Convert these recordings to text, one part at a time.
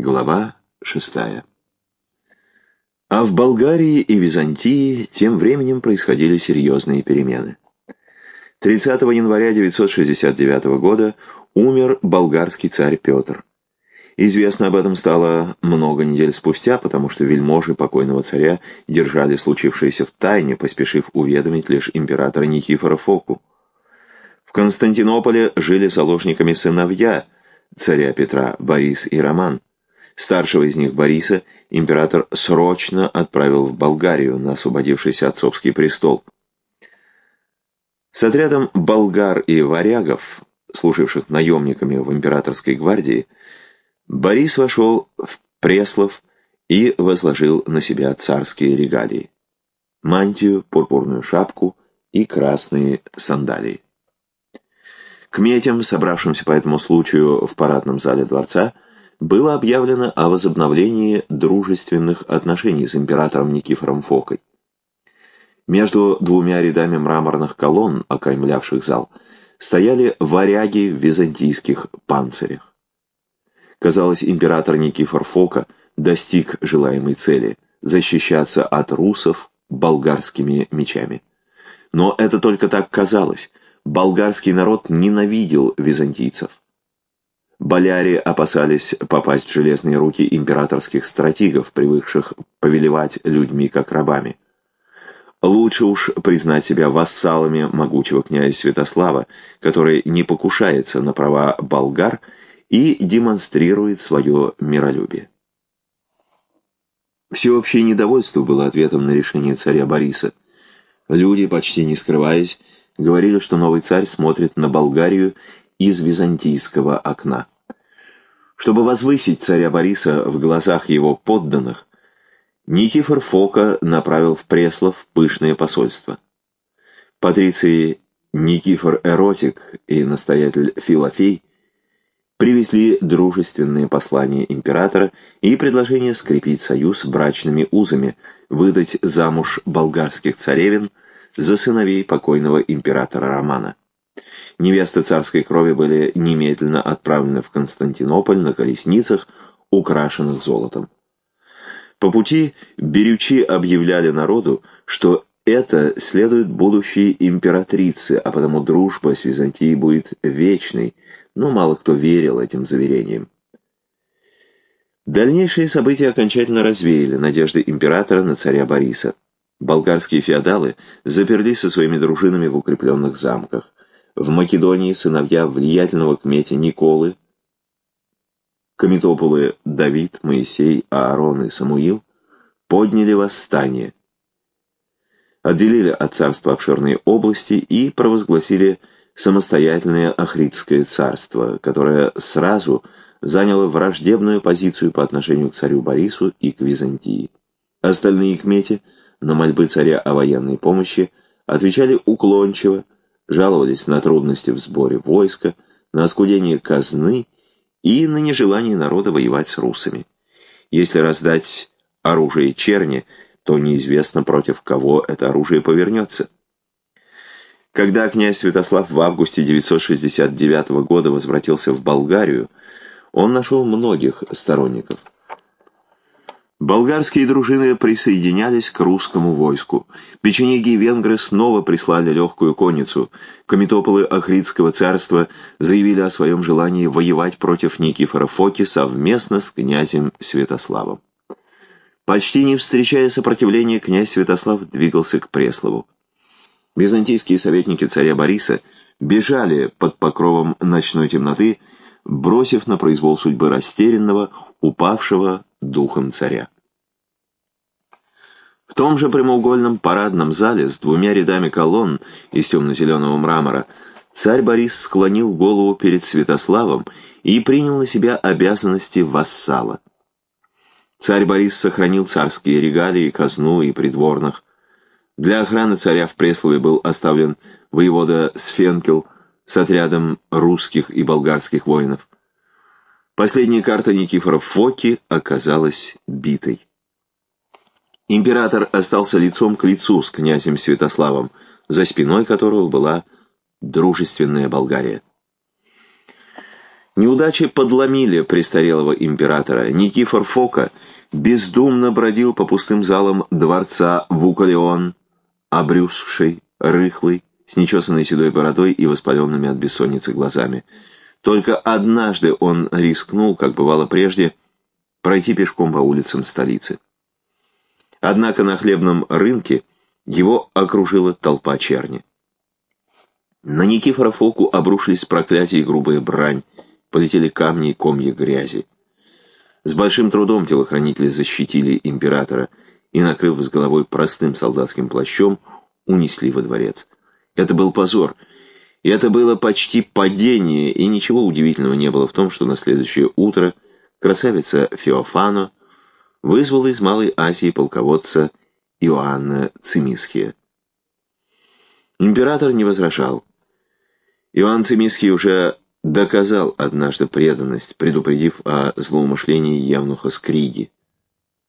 Глава шестая. А в Болгарии и Византии тем временем происходили серьезные перемены. 30 января 969 года умер болгарский царь Петр. Известно об этом стало много недель спустя, потому что вельможи покойного царя держали случившееся в тайне, поспешив уведомить лишь императора Никифора Фоку. В Константинополе жили заложниками сыновья царя Петра Борис и Роман. Старшего из них, Бориса, император срочно отправил в Болгарию на освободившийся отцовский престол. С отрядом болгар и варягов, служивших наемниками в императорской гвардии, Борис вошел в Преслов и возложил на себя царские регалии. Мантию, пурпурную шапку и красные сандалии. К метям, собравшимся по этому случаю в парадном зале дворца, было объявлено о возобновлении дружественных отношений с императором Никифором Фокой. Между двумя рядами мраморных колонн, окаймлявших зал, стояли варяги в византийских панцирях. Казалось, император Никифор Фока достиг желаемой цели – защищаться от русов болгарскими мечами. Но это только так казалось. Болгарский народ ненавидел византийцев. Боляре опасались попасть в железные руки императорских стратегов, привыкших повелевать людьми как рабами. Лучше уж признать себя вассалами могучего князя Святослава, который не покушается на права болгар – и демонстрирует свое миролюбие. Всеобщее недовольство было ответом на решение царя Бориса. Люди, почти не скрываясь, говорили, что новый царь смотрит на Болгарию из византийского окна. Чтобы возвысить царя Бориса в глазах его подданных, Никифор Фока направил в Преслов пышное посольство. Патриции Никифор Эротик и настоятель Филофей привезли дружественные послания императора и предложение скрепить союз брачными узами, выдать замуж болгарских царевин за сыновей покойного императора Романа. Невесты царской крови были немедленно отправлены в Константинополь на колесницах, украшенных золотом. По пути берючи объявляли народу, что это следует будущей императрице, а потому дружба с Византией будет вечной, но мало кто верил этим заверениям. Дальнейшие события окончательно развеяли надежды императора на царя Бориса. Болгарские феодалы заперлись со своими дружинами в укрепленных замках. В Македонии сыновья влиятельного кметя Николы, Комитополы Давид, Моисей, Аарон и Самуил подняли восстание, отделили от царства обширные области и провозгласили самостоятельное Ахридское царство, которое сразу заняло враждебную позицию по отношению к царю Борису и к Византии. Остальные кмети на мольбы царя о военной помощи отвечали уклончиво, жаловались на трудности в сборе войска, на оскудение казны и на нежелание народа воевать с русами. Если раздать оружие черни, то неизвестно, против кого это оружие повернется. Когда князь Святослав в августе 969 года возвратился в Болгарию, он нашел многих сторонников. Болгарские дружины присоединялись к русскому войску. Печенеги и венгры снова прислали легкую конницу. Комитополы Ахридского царства заявили о своем желании воевать против Никифора Фоки совместно с князем Святославом. Почти не встречая сопротивления, князь Святослав двигался к Преслову. Византийские советники царя Бориса бежали под покровом ночной темноты, бросив на произвол судьбы растерянного, упавшего духом царя. В том же прямоугольном парадном зале с двумя рядами колонн из темно-зеленого мрамора царь Борис склонил голову перед Святославом и принял на себя обязанности вассала. Царь Борис сохранил царские регалии, казну и придворных, для охраны царя в Преслове был оставлен воевода Сфенкел с отрядом русских и болгарских воинов. Последняя карта Никифора Фоки оказалась битой. Император остался лицом к лицу с князем Святославом, за спиной которого была дружественная Болгария. Неудачи подломили престарелого императора. Никифор Фока бездумно бродил по пустым залам дворца Вукалеон, обрюзший, рыхлый, с нечесанной седой бородой и воспаленными от бессонницы глазами. Только однажды он рискнул, как бывало прежде, пройти пешком по улицам столицы. Однако на хлебном рынке его окружила толпа черни. На Никифора Фоку обрушились проклятия и грубая брань, полетели камни и комья грязи. С большим трудом телохранители защитили императора и, накрыв с головой простым солдатским плащом, унесли во дворец. Это был позор. И это было почти падение, и ничего удивительного не было в том, что на следующее утро красавица Феофано вызвала из Малой Азии полководца Иоанна Цимисхия. Император не возражал. Иоанн Цимисхий уже доказал однажды преданность, предупредив о злоумышлении Евнуха Скриги.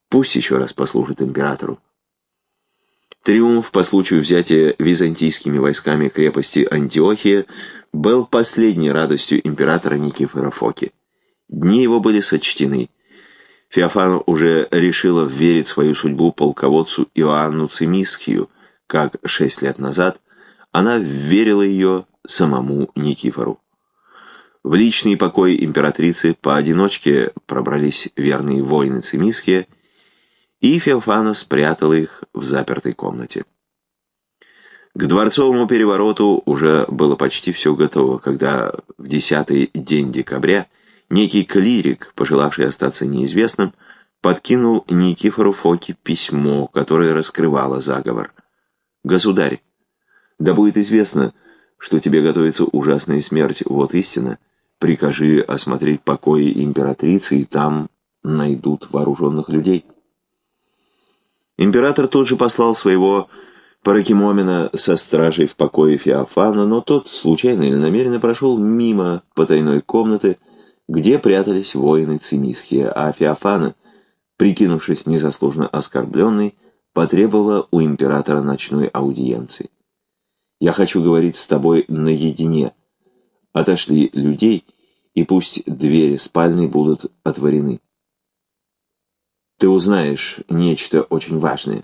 Пусть еще раз послужит императору. Триумф по случаю взятия византийскими войсками крепости Антиохия был последней радостью императора Никифора Фоки. Дни его были сочтены. Феофана уже решила верить свою судьбу полководцу Иоанну Цимисхию, как шесть лет назад она верила ее самому Никифору. В личный покой императрицы поодиночке пробрались верные воины Цимисхия, и Феофана спрятала их в запертой комнате. К дворцовому перевороту уже было почти все готово, когда в десятый день декабря некий клирик, пожелавший остаться неизвестным, подкинул Никифору Фоке письмо, которое раскрывало заговор. «Государь, да будет известно, что тебе готовится ужасная смерть, вот истина». Прикажи осмотреть покои императрицы, и там найдут вооруженных людей. Император тут же послал своего Паракимомина со стражей в покое Феофана, но тот, случайно или намеренно, прошел мимо потайной комнаты, где прятались воины Цимисхия, а Феофана, прикинувшись незаслуженно оскорбленной, потребовала у императора ночной аудиенции. «Я хочу говорить с тобой наедине», Отошли людей, и пусть двери спальни будут отворены. Ты узнаешь нечто очень важное.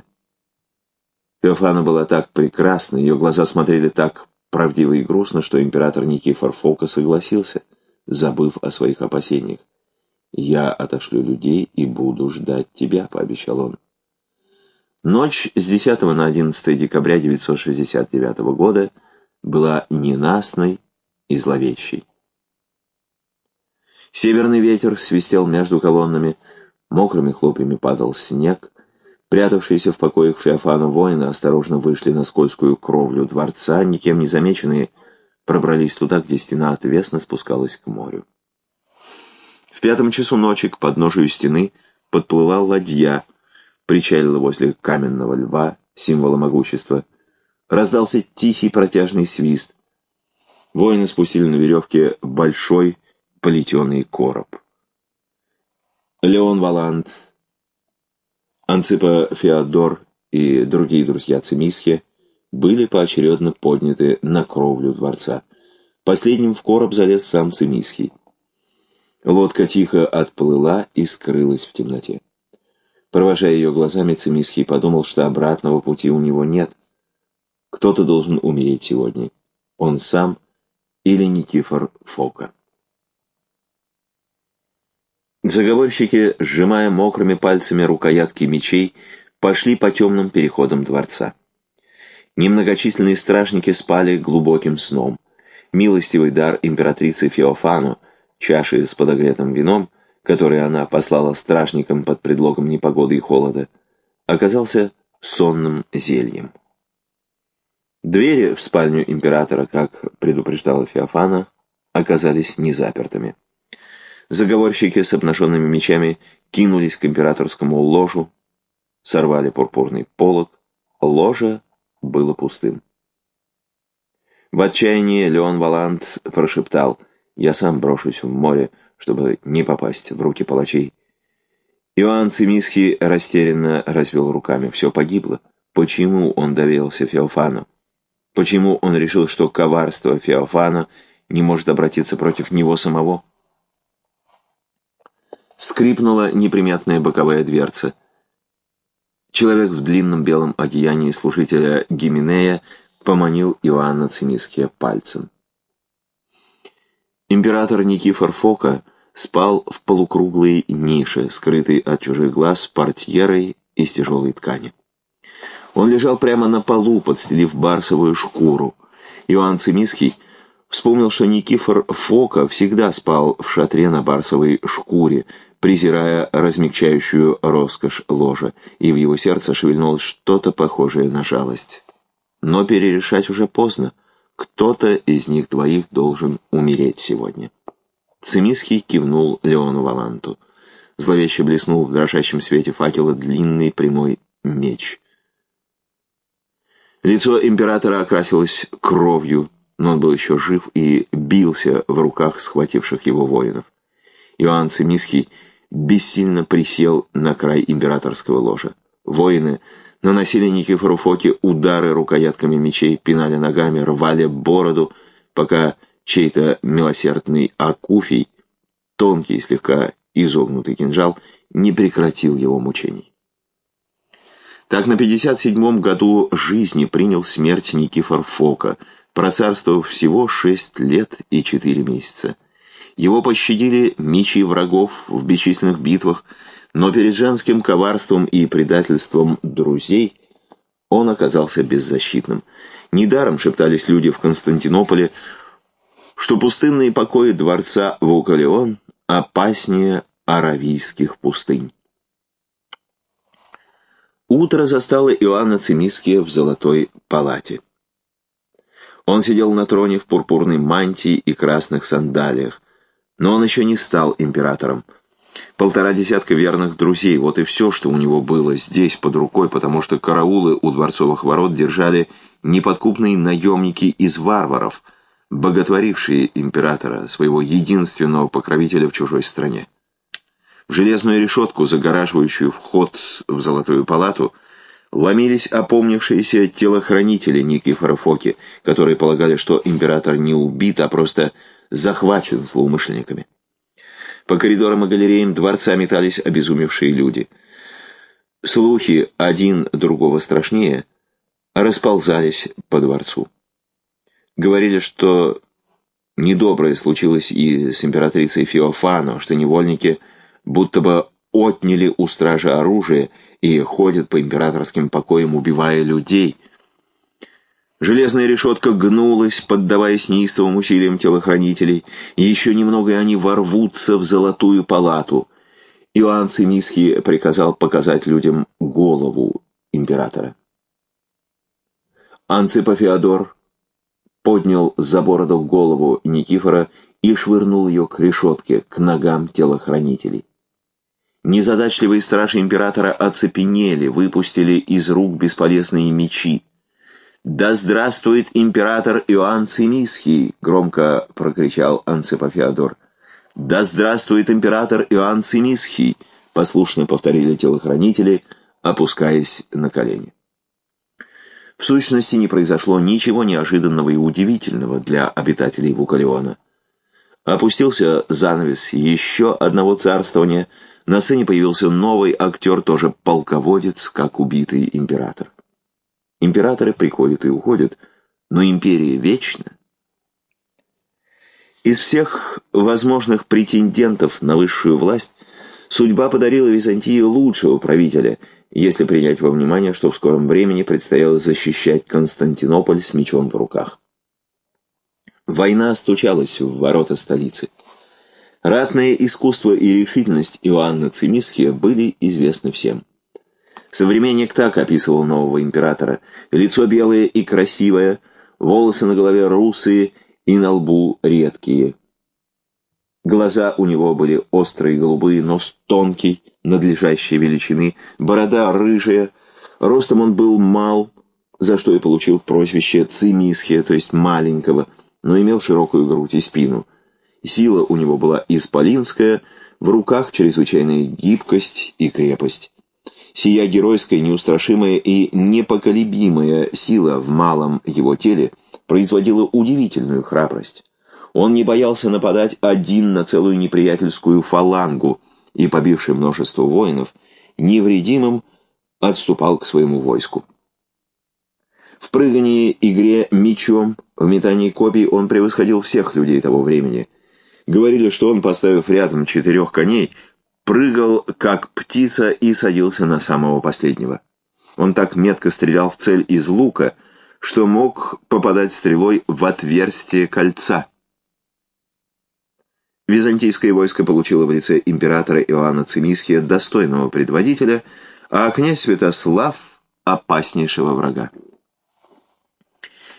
Феофана была так прекрасна, ее глаза смотрели так правдиво и грустно, что император Никифор Фока согласился, забыв о своих опасениях. «Я отошлю людей и буду ждать тебя», — пообещал он. Ночь с 10 на 11 декабря 969 года была ненастной и зловещей. Северный ветер свистел между колоннами, мокрыми хлопьями падал снег. Прятавшиеся в покоях Феофана воины осторожно вышли на скользкую кровлю дворца, никем не замеченные, пробрались туда, где стена отвесно спускалась к морю. В пятом часу ночи к подножию стены подплыла ладья, причалила возле каменного льва, символа могущества. Раздался тихий протяжный свист. Воины спустили на веревке большой плетеный короб. Леон Валант, Анципа Феодор и другие друзья Цимисхи были поочередно подняты на кровлю дворца. Последним в короб залез сам Цимисхий. Лодка тихо отплыла и скрылась в темноте. Провожая ее глазами, Цимисхий подумал, что обратного пути у него нет. Кто-то должен умереть сегодня. Он сам или Никифор Фока. Заговорщики, сжимая мокрыми пальцами рукоятки мечей, пошли по темным переходам дворца. Немногочисленные стражники спали глубоким сном. Милостивый дар императрицы Феофану, чаши с подогретым вином, который она послала стражникам под предлогом непогоды и холода, оказался сонным зельем. Двери в спальню императора, как предупреждала Феофана, оказались незапертыми. Заговорщики с обнаженными мечами кинулись к императорскому ложу, сорвали пурпурный полог, ложа было пустым. В отчаянии Леон Валант прошептал «Я сам брошусь в море, чтобы не попасть в руки палачей». Иоанн Цимиский растерянно развел руками. Все погибло. Почему он доверился Феофану? Почему он решил, что коварство Феофана не может обратиться против него самого? Скрипнула неприметная боковая дверца. Человек в длинном белом одеянии служителя Гименея поманил Иоанна Цимиския пальцем. Император Никифор Фока спал в полукруглой нише, скрытой от чужих глаз портьерой из тяжелой ткани. Он лежал прямо на полу, подстелив барсовую шкуру. Иоанн Цимиский вспомнил, что Никифор Фока всегда спал в шатре на барсовой шкуре, презирая размягчающую роскошь ложа, и в его сердце шевельнулось что-то похожее на жалость. Но перерешать уже поздно. Кто-то из них двоих должен умереть сегодня. Цимиский кивнул Леону Валанту. Зловеще блеснул в дрожащем свете факела длинный прямой меч. Лицо императора окрасилось кровью, но он был еще жив и бился в руках схвативших его воинов. Иоанн Цимиский бессильно присел на край императорского ложа. Воины наносили Никифору Фоке удары рукоятками мечей, пинали ногами, рвали бороду, пока чей-то милосердный акуфий, тонкий, слегка изогнутый кинжал, не прекратил его мучений. Так на 57-м году жизни принял смерть Никифор Фока, процарствовав всего шесть лет и четыре месяца. Его пощадили мечи врагов в бесчисленных битвах, но перед женским коварством и предательством друзей он оказался беззащитным. Недаром шептались люди в Константинополе, что пустынные покои дворца Вукалеон опаснее аравийских пустынь. Утро застало Иоанна Цимиския в золотой палате. Он сидел на троне в пурпурной мантии и красных сандалиях, но он еще не стал императором. Полтора десятка верных друзей, вот и все, что у него было здесь под рукой, потому что караулы у дворцовых ворот держали неподкупные наемники из варваров, боготворившие императора, своего единственного покровителя в чужой стране. В железную решетку, загораживающую вход в Золотую палату, ломились опомнившиеся телохранители Никифора Фоки, которые полагали, что император не убит, а просто захвачен злоумышленниками. По коридорам и галереям дворца метались обезумевшие люди. Слухи, один другого страшнее, расползались по дворцу. Говорили, что недоброе случилось и с императрицей Феофано, что невольники будто бы отняли у стражи оружие и ходят по императорским покоям, убивая людей – Железная решетка гнулась, поддаваясь неистовым усилиям телохранителей, еще немного и они ворвутся в золотую палату. Иоанн Цимиский приказал показать людям голову императора. Анципа Феодор поднял за бороду голову Никифора и швырнул ее к решетке, к ногам телохранителей. Незадачливые стражи императора оцепенели, выпустили из рук бесполезные мечи. «Да здравствует император Иоанн Цимисхий!» — громко прокричал Анципа Феодор. «Да здравствует император Иоанн Цимисхий!» — послушно повторили телохранители, опускаясь на колени. В сущности, не произошло ничего неожиданного и удивительного для обитателей Вукалеона. Опустился занавес еще одного царствования, на сцене появился новый актер, тоже полководец, как убитый император. Императоры приходят и уходят, но империя вечна. Из всех возможных претендентов на высшую власть судьба подарила Византии лучшего правителя, если принять во внимание, что в скором времени предстояло защищать Константинополь с мечом в руках. Война стучалась в ворота столицы. Ратное искусство и решительность Иоанна Цимисхия были известны всем. Современник так описывал нового императора. Лицо белое и красивое, волосы на голове русые и на лбу редкие. Глаза у него были острые голубые, нос тонкий, надлежащей величины, борода рыжая, ростом он был мал, за что и получил прозвище Цимисхия, то есть маленького, но имел широкую грудь и спину. Сила у него была исполинская, в руках чрезвычайная гибкость и крепость. Сия геройская, неустрашимая и непоколебимая сила в малом его теле производила удивительную храбрость. Он не боялся нападать один на целую неприятельскую фалангу и побивший множество воинов, невредимым отступал к своему войску. В прыгании, игре мечом, в метании копий он превосходил всех людей того времени. Говорили, что он, поставив рядом четырех коней, прыгал, как птица, и садился на самого последнего. Он так метко стрелял в цель из лука, что мог попадать стрелой в отверстие кольца. Византийское войско получило в лице императора Иоанна Цимисхия достойного предводителя, а князь Святослав — опаснейшего врага.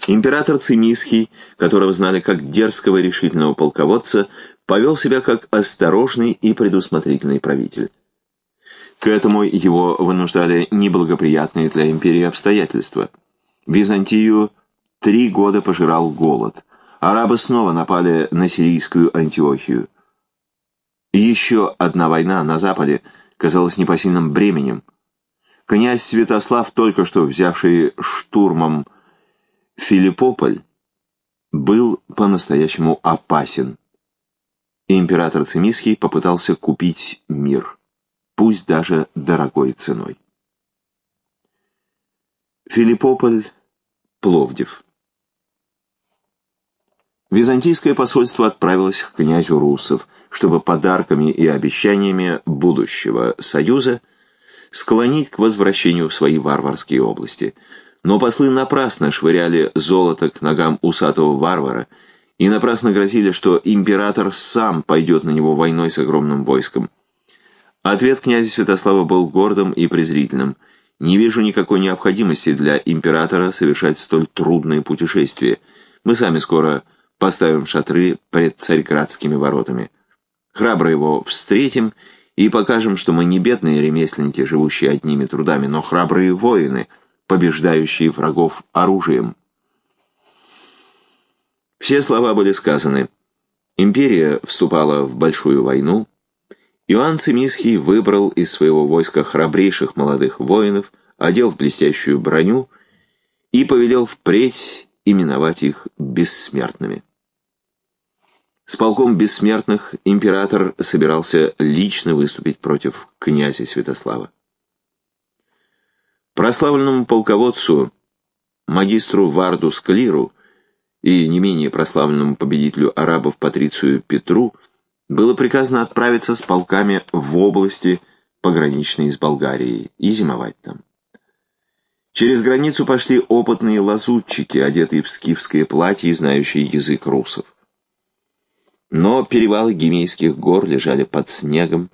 Император Цимисхий, которого знали как дерзкого решительного полководца, повел себя как осторожный и предусмотрительный правитель. К этому его вынуждали неблагоприятные для империи обстоятельства. Византию три года пожирал голод. Арабы снова напали на сирийскую Антиохию. Еще одна война на Западе казалась непосильным бременем. Князь Святослав, только что взявший штурмом Филиппополь, был по-настоящему опасен и император Цимисхий попытался купить мир, пусть даже дорогой ценой. Филиппополь, Пловдив. Византийское посольство отправилось к князю Русов, чтобы подарками и обещаниями будущего союза склонить к возвращению в свои варварские области. Но послы напрасно швыряли золото к ногам усатого варвара и напрасно грозили, что император сам пойдет на него войной с огромным войском. Ответ князя Святослава был гордым и презрительным. «Не вижу никакой необходимости для императора совершать столь трудные путешествия. Мы сами скоро поставим шатры пред царьградскими воротами. Храбро его встретим и покажем, что мы не бедные ремесленники, живущие одними трудами, но храбрые воины, побеждающие врагов оружием». Все слова были сказаны. Империя вступала в большую войну. Иоанн Цимисхий выбрал из своего войска храбрейших молодых воинов, одел в блестящую броню и повелел впредь именовать их бессмертными. С полком бессмертных император собирался лично выступить против князя Святослава. Прославленному полководцу, магистру Варду Склиру, и не менее прославленному победителю арабов Патрицию Петру было приказано отправиться с полками в области, пограничные с Болгарией, и зимовать там. Через границу пошли опытные лазутчики, одетые в скифское платье и знающие язык русов. Но перевалы Гимейских гор лежали под снегом,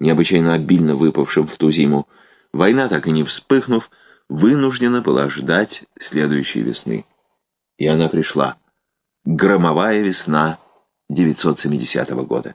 необычайно обильно выпавшим в ту зиму. Война, так и не вспыхнув, вынуждена была ждать следующей весны. И она пришла. Громовая весна 970 года.